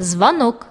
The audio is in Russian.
звонок.